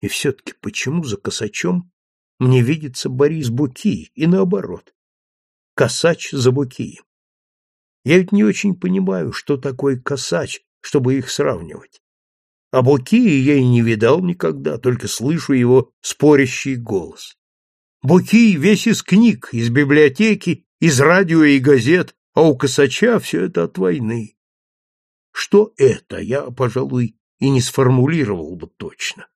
И все-таки почему за косачом мне видится Борис Буки и наоборот? Косач за Букием. Я ведь не очень понимаю, что такое косач, чтобы их сравнивать. А Букии я и не видал никогда, только слышу его спорящий голос. Буки весь из книг, из библиотеки, из радио и газет, а у Косача все это от войны. Что это, я, пожалуй, и не сформулировал бы точно.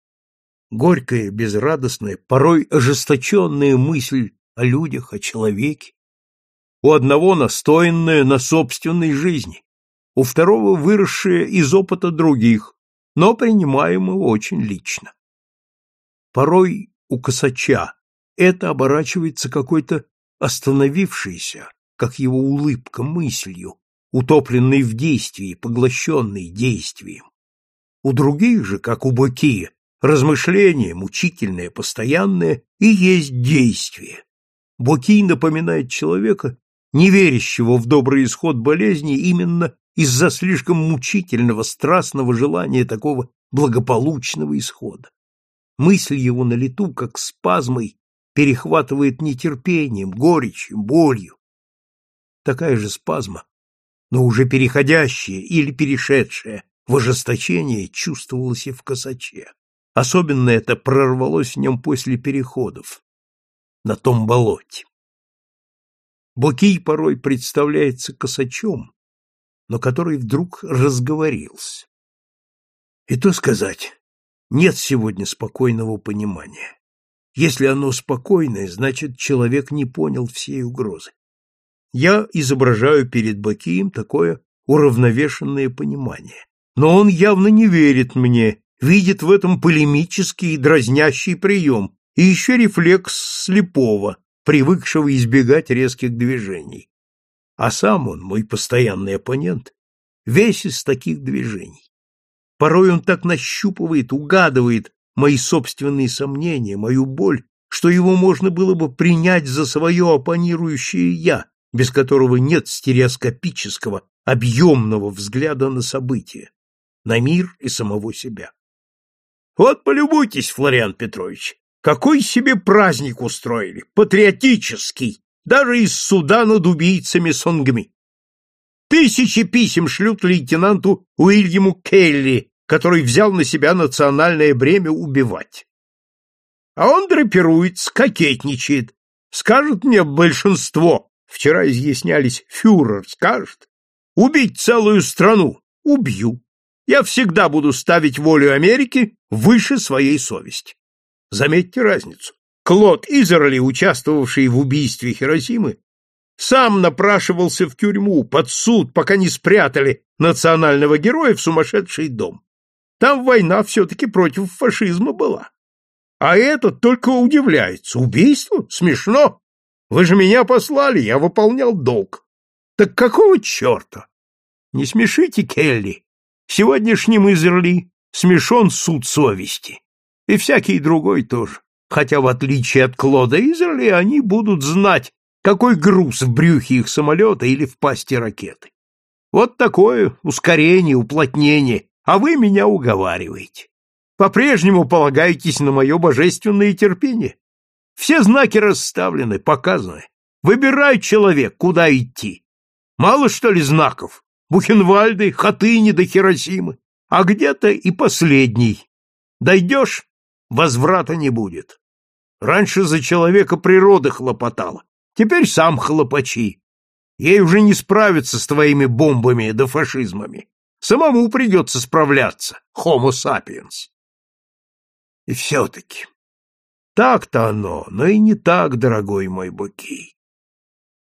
Горькая, безрадостная, порой ожесточенная мысль о людях, о человеке. У одного настоянная на собственной жизни, у второго выросшая из опыта других, но принимаемая очень лично. Порой у косача это оборачивается какой-то остановившейся, как его улыбка, мыслью, утопленной в действии, поглощенной действием. У других же, как у Бакия, размышление, мучительное, постоянное, и есть действие. Бокий напоминает человека, не верящего в добрый исход болезни именно из-за слишком мучительного, страстного желания такого благополучного исхода. Мысль его на лету, как спазмой, перехватывает нетерпением, горечью, болью. Такая же спазма, но уже переходящая или перешедшая в ожесточение, чувствовалась и в косаче. Особенно это прорвалось в нем после переходов на том болоте. Бокий порой представляется косачом, но который вдруг разговорился. И то сказать, нет сегодня спокойного понимания. Если оно спокойное, значит, человек не понял всей угрозы. Я изображаю перед Бакием такое уравновешенное понимание. Но он явно не верит мне, видит в этом полемический и дразнящий прием, и еще рефлекс слепого, привыкшего избегать резких движений. А сам он, мой постоянный оппонент, весь из таких движений. Порой он так нащупывает, угадывает мои собственные сомнения, мою боль, что его можно было бы принять за свое оппонирующее «я», без которого нет стереоскопического, объемного взгляда на события, на мир и самого себя. Вот полюбуйтесь, Флориан Петрович, какой себе праздник устроили, патриотический, даже из суда над убийцами Сонгми. Тысячи писем шлют лейтенанту Уильяму Келли, который взял на себя национальное бремя убивать. А он драпируется, кокетничает. Скажет мне большинство, вчера изъяснялись, фюрер скажет, убить целую страну. Убью. Я всегда буду ставить волю Америки выше своей совести. Заметьте разницу. Клод Изерли, участвовавший в убийстве Хиросимы, сам напрашивался в тюрьму, под суд, пока не спрятали национального героя в сумасшедший дом. Там война все-таки против фашизма была. А этот только удивляется. Убийство? Смешно. Вы же меня послали, я выполнял долг. Так какого черта? Не смешите, Келли. Сегодняшним Изерли смешон суд совести. И всякий другой тоже. Хотя, в отличие от Клода Изерли, они будут знать, какой груз в брюхе их самолета или в пасти ракеты. Вот такое ускорение, уплотнение, а вы меня уговариваете. По-прежнему полагаетесь на мое божественное терпение. Все знаки расставлены, показаны. Выбирай, человек, куда идти. Мало, что ли, знаков? Бухенвальды, Хатыни до Хиросимы. А где-то и последний. Дойдешь — возврата не будет. Раньше за человека природа хлопотала. Теперь сам хлопачи. Ей уже не справиться с твоими бомбами да фашизмами. Самому придется справляться, homo sapiens. И все-таки, так-то оно, но и не так, дорогой мой Букий.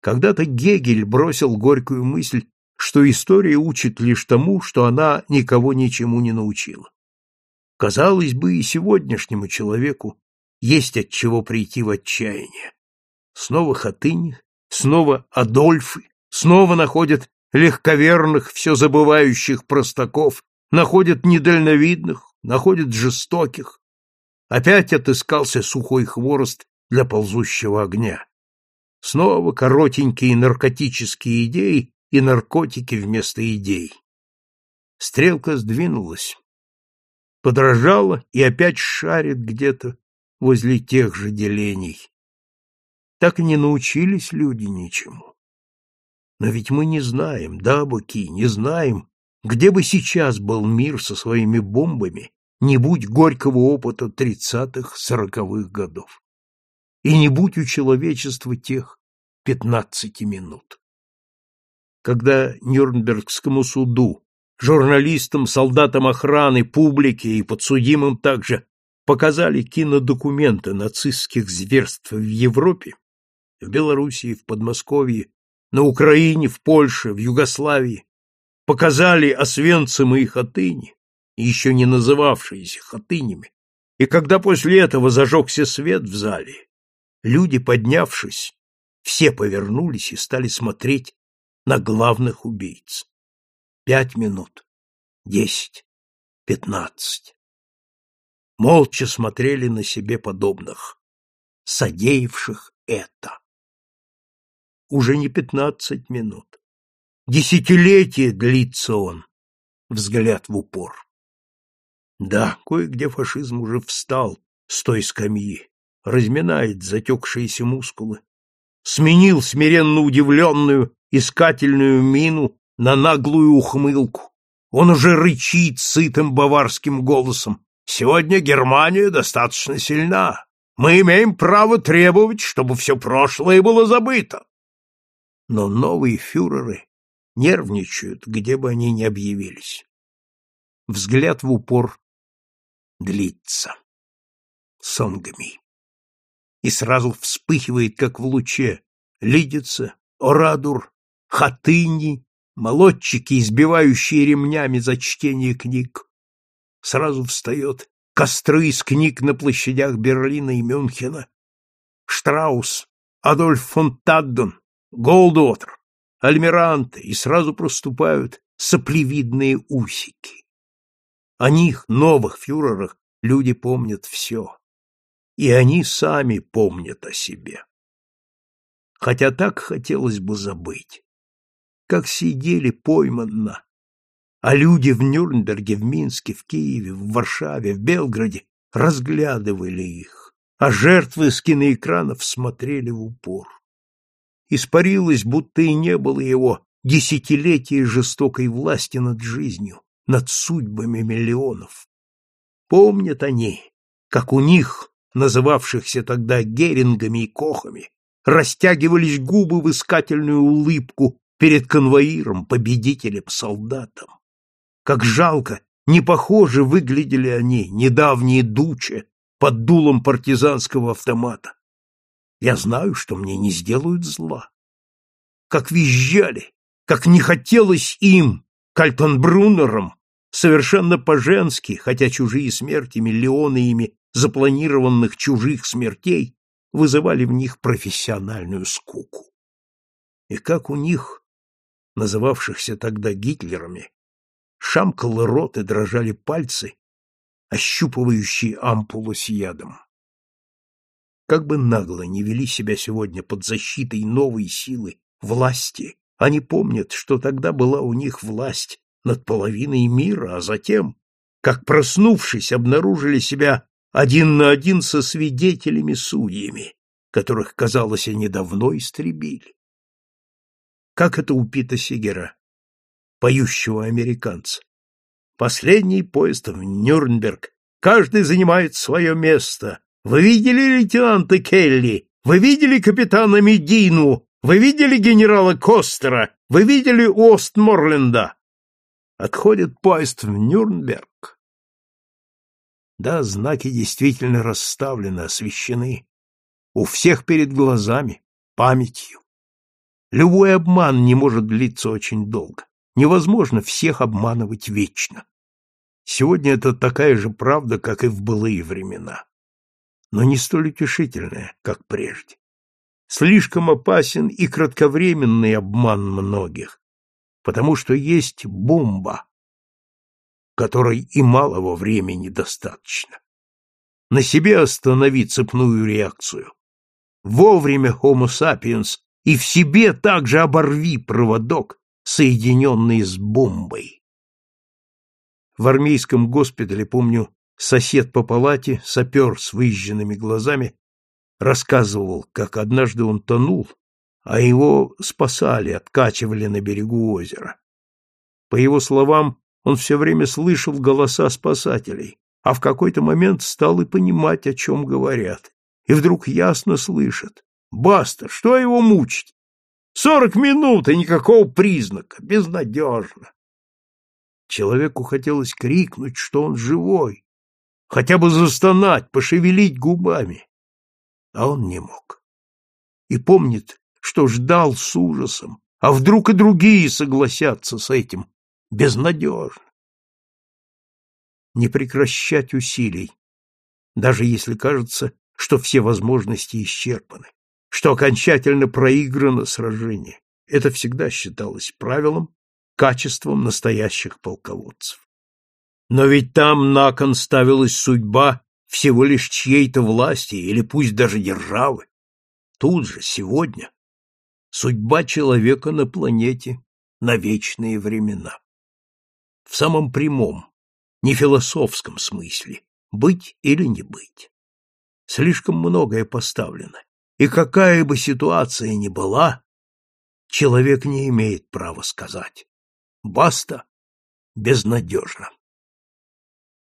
Когда-то Гегель бросил горькую мысль, что история учит лишь тому, что она никого ничему не научила. Казалось бы, и сегодняшнему человеку есть от чего прийти в отчаяние. Снова Хатынь, снова Адольфы, снова находят легковерных, все забывающих простаков, находят недальновидных, находят жестоких. Опять отыскался сухой хворост для ползущего огня. Снова коротенькие наркотические идеи и наркотики вместо идей. Стрелка сдвинулась. подражала и опять шарит где-то возле тех же делений. Так и не научились люди ничему. Но ведь мы не знаем, да, Буки, не знаем, где бы сейчас был мир со своими бомбами, не будь горького опыта тридцатых, сороковых годов. И не будь у человечества тех пятнадцати минут. Когда Нюрнбергскому суду, журналистам, солдатам охраны, публике и подсудимым также показали кинодокументы нацистских зверств в Европе, в Белоруссии, в Подмосковье, на Украине, в Польше, в Югославии, показали Освенцим и Хатыни, еще не называвшиеся Хатынями, и когда после этого зажегся свет в зале, люди, поднявшись, все повернулись и стали смотреть на главных убийц. Пять минут, десять, пятнадцать. Молча смотрели на себе подобных, содеявших это. Уже не пятнадцать минут. Десятилетие длится он, взгляд в упор. Да, кое-где фашизм уже встал с той скамьи, разминает затекшиеся мускулы, сменил смиренно удивленную, искательную мину на наглую ухмылку. Он уже рычит сытым баварским голосом. «Сегодня Германия достаточно сильна. Мы имеем право требовать, чтобы все прошлое было забыто». Но новые фюреры нервничают, где бы они ни объявились. Взгляд в упор длится. Сонгами и сразу вспыхивает, как в луче, Лидица, Орадур, Хатыни, молодчики, избивающие ремнями за чтение книг. Сразу встает костры из книг на площадях Берлина и Мюнхена. Штраус, Адольф фон Таддон, Голдотер, Альмиранте, и сразу проступают соплевидные усики. О них, новых фюрерах, люди помнят все и они сами помнят о себе. Хотя так хотелось бы забыть. Как сидели пойманно, а люди в Нюрнберге, в Минске, в Киеве, в Варшаве, в Белграде разглядывали их, а жертвы с киноэкранов смотрели в упор. Испарилось, будто и не было его десятилетия жестокой власти над жизнью, над судьбами миллионов. Помнят они, как у них называвшихся тогда Герингами и Кохами, растягивались губы в искательную улыбку перед конвоиром, победителем, солдатом. Как жалко, не похоже выглядели они, недавние дучи, под дулом партизанского автомата. Я знаю, что мне не сделают зла. Как визжали, как не хотелось им, Кальтенбруннерам, совершенно по-женски, хотя чужие смерти миллионы ими запланированных чужих смертей вызывали в них профессиональную скуку. И как у них, называвшихся тогда Гитлерами, шамкал рот и дрожали пальцы, ощупывающие ампулу с ядом. Как бы нагло не вели себя сегодня под защитой новой силы власти, они помнят, что тогда была у них власть над половиной мира, а затем, как проснувшись, обнаружили себя один на один со свидетелями-судьями, которых, казалось, они давно истребили. Как это у Пита Сигера, поющего американца? Последний поезд в Нюрнберг. Каждый занимает свое место. Вы видели лейтенанта Келли? Вы видели капитана Медину? Вы видели генерала Костера? Вы видели Остморленда? Отходит поезд в Нюрнберг. Да, знаки действительно расставлены, освещены. У всех перед глазами, памятью. Любой обман не может длиться очень долго. Невозможно всех обманывать вечно. Сегодня это такая же правда, как и в былые времена. Но не столь утешительная, как прежде. Слишком опасен и кратковременный обман многих, потому что есть бомба, которой и малого времени достаточно. На себе останови цепную реакцию. Вовремя Homo sapiens и в себе также оборви проводок, соединенный с бомбой. В армейском госпитале, помню, сосед по палате, сапер с выезженными глазами, рассказывал, как однажды он тонул, а его спасали, откачивали на берегу озера. По его словам, он все время слышал голоса спасателей, а в какой-то момент стал и понимать, о чем говорят. И вдруг ясно слышит. Баста, что его мучить? Сорок минут и никакого признака. Безнадежно. Человеку хотелось крикнуть, что он живой, хотя бы застонать, пошевелить губами. А он не мог. И помнит, что ждал с ужасом, а вдруг и другие согласятся с этим. Безнадежно. Не прекращать усилий, даже если кажется, что все возможности исчерпаны, что окончательно проиграно сражение. Это всегда считалось правилом, качеством настоящих полководцев. Но ведь там на кон ставилась судьба всего лишь чьей-то власти или пусть даже державы. Тут же, сегодня, судьба человека на планете на вечные времена. В самом прямом, не философском смысле, быть или не быть. Слишком многое поставлено, и какая бы ситуация ни была, человек не имеет права сказать «баста» безнадежно.